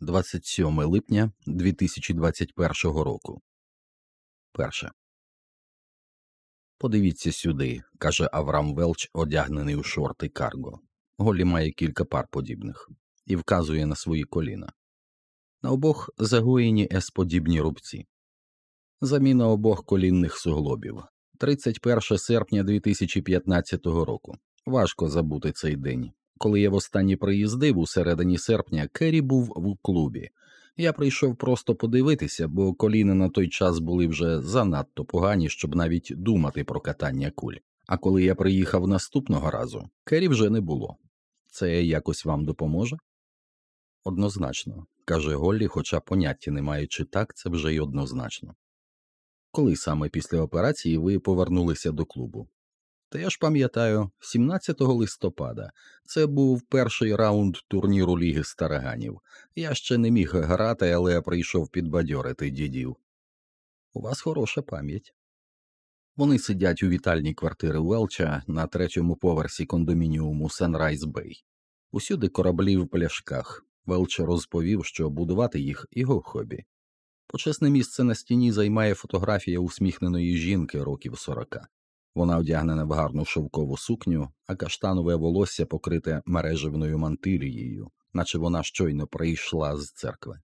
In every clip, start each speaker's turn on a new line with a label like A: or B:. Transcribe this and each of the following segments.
A: 27 липня 2021 року. Перше. Подивіться сюди, каже Аврам Велч, одягнений у шорти Карго. Голі має кілька пар подібних і вказує на свої коліна. На обох загоєні С-подібні рубці. Заміна обох колінних суглобів. 31 серпня 2015 року. Важко забути цей день. Коли я востаннє приїздив у середині серпня, Керрі був в клубі. Я прийшов просто подивитися, бо коліна на той час були вже занадто погані, щоб навіть думати про катання куль. А коли я приїхав наступного разу, Керрі вже не було. Це якось вам допоможе? Однозначно, каже Голлі, хоча поняття немає, чи так це вже й однозначно. Коли саме після операції ви повернулися до клубу? Та я ж пам'ятаю, 17 листопада це був перший раунд турніру Ліги Стараганів. Я ще не міг грати, але прийшов підбадьорити дідів. У вас хороша пам'ять. Вони сидять у вітальній квартири Уелча на третьому поверсі кондомініуму Санрайз Бей. Усюди кораблі в пляшках. Велч розповів, що будувати їх його хобі. Почесне місце на стіні займає фотографія усміхненої жінки років сорока. Вона одягнена в гарну шовкову сукню, а каштанове волосся покрите мережевною мантилією, наче вона щойно прийшла з церкви.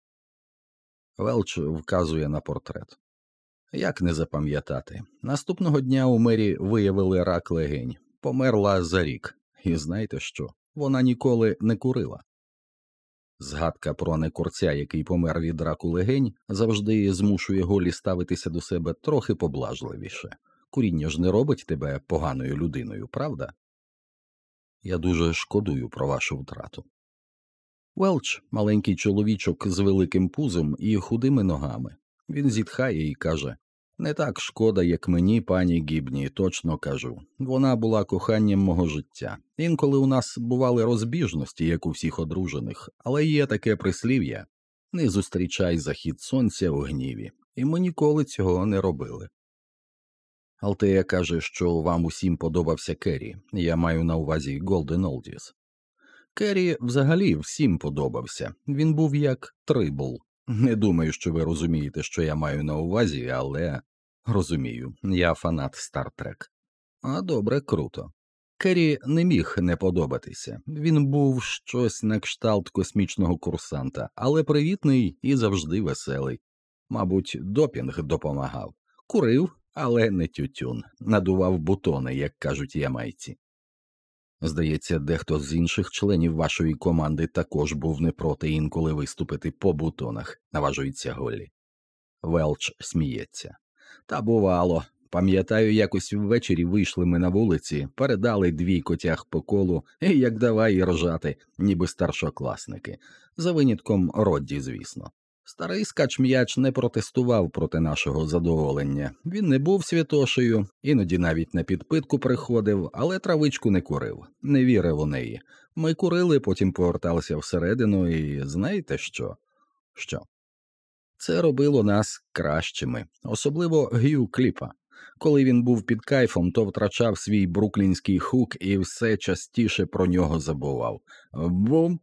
A: Велч вказує на портрет. Як не запам'ятати, наступного дня у мері виявили рак легень, померла за рік, і знаєте що? Вона ніколи не курила. Згадка про некурця, який помер від раку легень, завжди змушує голі ставитися до себе трохи поблажливіше. Куріння ж не робить тебе поганою людиною, правда? Я дуже шкодую про вашу втрату. Велч, маленький чоловічок з великим пузом і худими ногами. Він зітхає і каже Не так шкода, як мені, пані Гібні, точно кажу. Вона була коханням мого життя. Інколи у нас бували розбіжності, як у всіх одружених, але є таке прислів'я не зустрічай захід сонця у гніві, і ми ніколи цього не робили. Алтея каже, що вам усім подобався Керрі, я маю на увазі Голден Олдіс. Керрі взагалі всім подобався, він був як трибл. Не думаю, що ви розумієте, що я маю на увазі, але розумію, я фанат Стартрек. А добре, круто. Керрі не міг не подобатися. Він був щось на кшталт космічного курсанта, але привітний і завжди веселий. Мабуть, допінг допомагав, курив, але не тютюн, надував бутони, як кажуть ямайці. Здається, дехто з інших членів вашої команди також був не проти інколи виступити по бутонах, наважується Голлі. Велч сміється. Та бувало. Пам'ятаю, якось ввечері вийшли ми на вулиці, передали дві котях по колу, і як давай ржати, ніби старшокласники, за винятком Родді, звісно. Старий скачм'яч не протестував проти нашого задоволення. Він не був святошею, іноді навіть на підпитку приходив, але травичку не курив, не вірив у неї. Ми курили, потім поверталися всередину, і знаєте що? Що? Це робило нас кращими, особливо Гью Кліпа. Коли він був під кайфом, то втрачав свій бруклінський хук і все частіше про нього забував. Бум!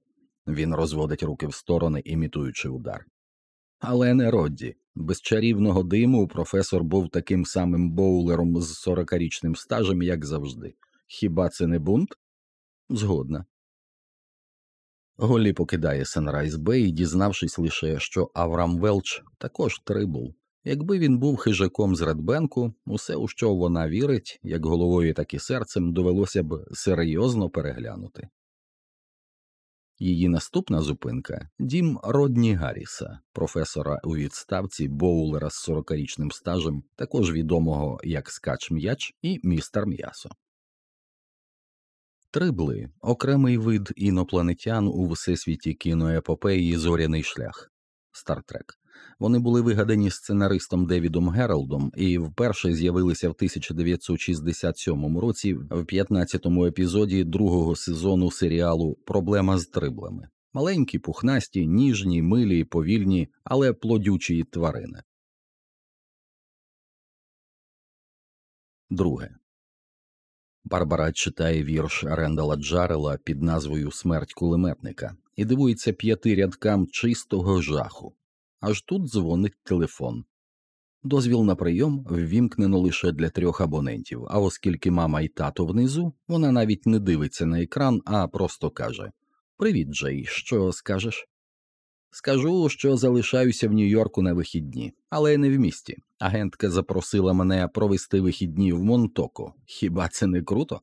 A: Він розводить руки в сторони, імітуючи удар. Але не Родді. Без чарівного диму професор був таким самим боулером з сорокарічним стажем, як завжди. Хіба це не бунт? Згодна. Голлі покидає Санрайз Бей, дізнавшись лише, що Аврам Велч також трибул. Якби він був хижаком з Редбенку, усе, у що вона вірить, як головою, так і серцем, довелося б серйозно переглянути. Її наступна зупинка дім Родні Гарріса, професора у відставці боулера з 40-річним стажем, також відомого як скач м'яч і містер м'ясо. Трибли окремий вид інопланетян у всесвіті кіноепопеї Зоряний шлях Стартрек. Вони були вигадані сценаристом Девідом Гералдом і вперше з'явилися в 1967 році в 15-му епізоді другого сезону серіалу Проблема з триблами. Маленькі, пухнасті, ніжні, милі, повільні, але плодючі тварини. Друге. Барбара читає вірш Рендала Джарела під назвою Смерть кулеметника і дивується п'яти рядкам чистого жаху. Аж тут дзвонить телефон. Дозвіл на прийом ввімкнено лише для трьох абонентів, а оскільки мама і тато внизу, вона навіть не дивиться на екран, а просто каже Привіт, Джей, що скажеш? Скажу, що залишаюся в Нью-Йорку на вихідні, але не в місті. Агентка запросила мене провести вихідні в Монтоко. Хіба це не круто?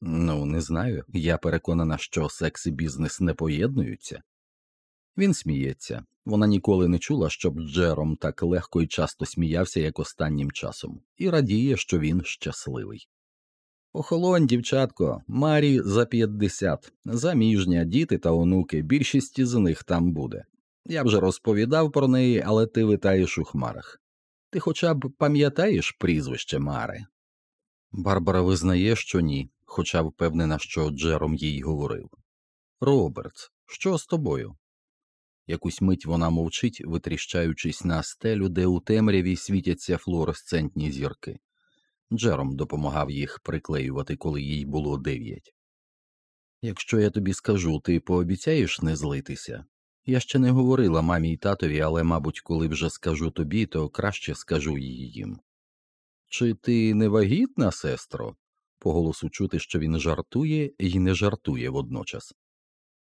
A: Ну, не знаю. Я переконана, що секс і бізнес не поєднуються. Він сміється. Вона ніколи не чула, щоб Джером так легко і часто сміявся, як останнім часом, і радіє, що він щасливий. Охолонь, дівчатко, Марі за п'ятдесят, заміжня, діти та онуки, більшість з них там буде. Я вже розповідав про неї, але ти витаєш у хмарах. Ти хоча б пам'ятаєш прізвище Мари? Барбара визнає, що ні, хоча впевнена, що Джером їй говорив. Роберт, що з тобою? Якусь мить вона мовчить, витріщаючись на стелю, де у темряві світяться флуоресцентні зірки. Джером допомагав їх приклеювати, коли їй було дев'ять. Якщо я тобі скажу, ти пообіцяєш не злитися? Я ще не говорила мамі й татові, але, мабуть, коли вже скажу тобі, то краще скажу її їм. Чи ти не вагітна, сестро? По голосу чути, що він жартує і не жартує водночас.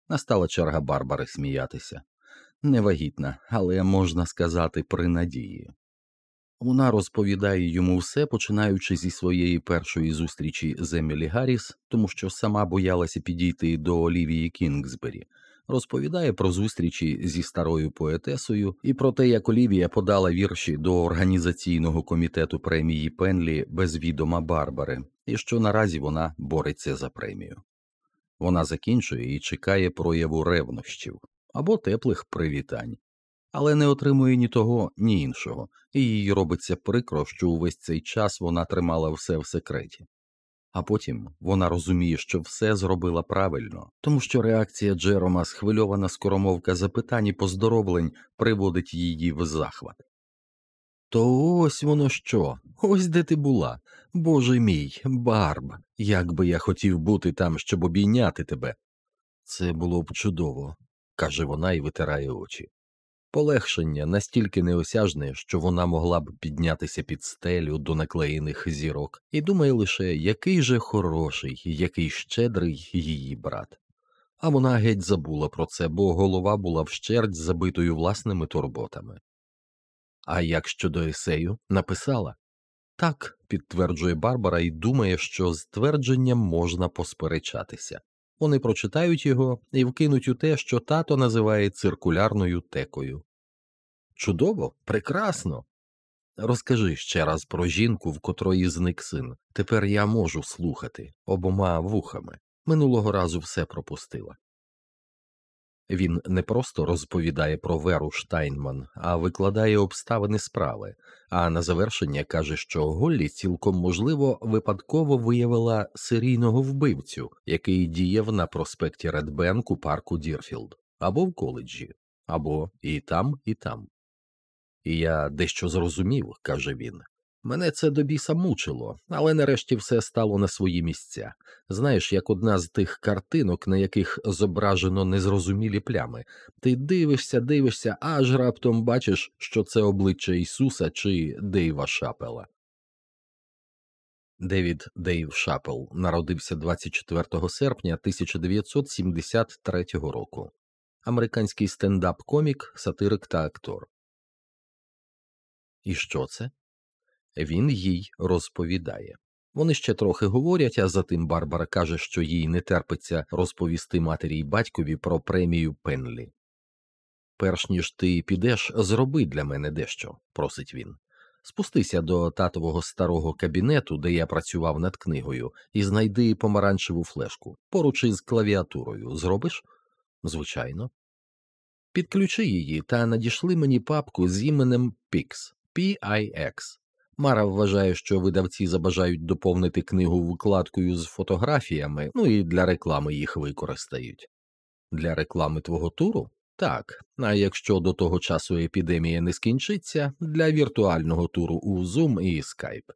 A: Настала черга Барбари сміятися. Невагітна, але можна сказати, при надії. Вона розповідає йому все, починаючи зі своєї першої зустрічі з Емілі Гарріс, тому що сама боялася підійти до Олівії Кінгсбері, розповідає про зустрічі зі старою поетесою і про те, як Олівія подала вірші до організаційного комітету премії Пенлі без відома Барбари, і що наразі вона бореться за премію. Вона закінчує і чекає прояву ревнощів або теплих привітань, але не отримує ні того, ні іншого, і їй робиться прикро, що увесь цей час вона тримала все в секреті. А потім вона розуміє, що все зробила правильно, тому що реакція Джерома, схвильована скоромовка запитань і поздоровлень, приводить її в захват. То ось воно що, ось де ти була. Боже мій, Барб, як би я хотів бути там, щоб обійняти тебе. Це було б чудово, каже вона і витирає очі. Полегшення настільки неосяжне, що вона могла б піднятися під стелю до наклеєних зірок, і думає лише, який же хороший, який щедрий її брат. А вона геть забула про це, бо голова була вщерть забитою власними турботами. А як щодо есею написала так, підтверджує Барбара і думає, що з твердженням можна посперечатися. Вони прочитають його і вкинуть у те, що тато називає циркулярною текою. Чудово, прекрасно. Розкажи ще раз про жінку, в котрої зник син. Тепер я можу слухати обома вухами. Минулого разу все пропустила. Він не просто розповідає про Веру Штайнман, а викладає обставини справи, а на завершення каже, що Голлі цілком можливо випадково виявила серійного вбивцю, який діяв на проспекті Редбенк у парку Дірфілд, або в коледжі, або і там, і там. І я дещо зрозумів, каже він. Мене це до біса мучило, але нарешті все стало на свої місця. Знаєш, як одна з тих картинок, на яких зображено незрозумілі плями. Ти дивишся, дивишся, аж раптом бачиш, що це обличчя Ісуса чи Дейва Шапела. Девід Дейв Шапел народився 24 серпня 1973 року. Американський стендап-комік, сатирик та актор. І що це? Він їй розповідає. Вони ще трохи говорять, а затим Барбара каже, що їй не терпиться розповісти матері й батькові про премію Пенлі. Перш ніж ти підеш, зроби для мене дещо, просить він. Спустися до татового старого кабінету, де я працював над книгою, і знайди помаранчеву флешку поруч із клавіатурою. Зробиш? Звичайно. Підключи її та надішли мені папку з іменем PIX. PIX. Мара вважає, що видавці забажають доповнити книгу вкладкою з фотографіями, ну і для реклами їх використають. Для реклами твого туру? Так, а якщо до того часу епідемія не скінчиться, для віртуального туру у Zoom і Skype.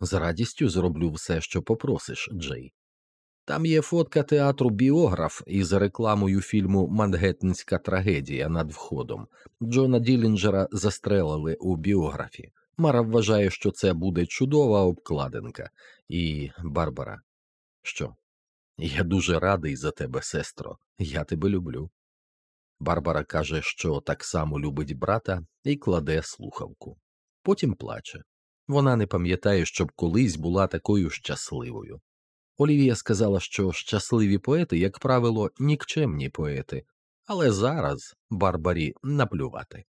A: З радістю зроблю все, що попросиш, Джей. Там є фотка театру біограф із рекламою фільму Мангеттенська трагедія над входом. Джона Ділінджера застрелили у біографі. Мара вважає, що це буде чудова обкладинка. І Барбара. Що? Я дуже радий за тебе, сестро. Я тебе люблю. Барбара каже, що так само любить брата, і кладе слухавку. Потім плаче. Вона не пам'ятає, щоб колись була такою щасливою. Олівія сказала, що щасливі поети, як правило, нікчемні поети, але зараз Барбарі наплювати.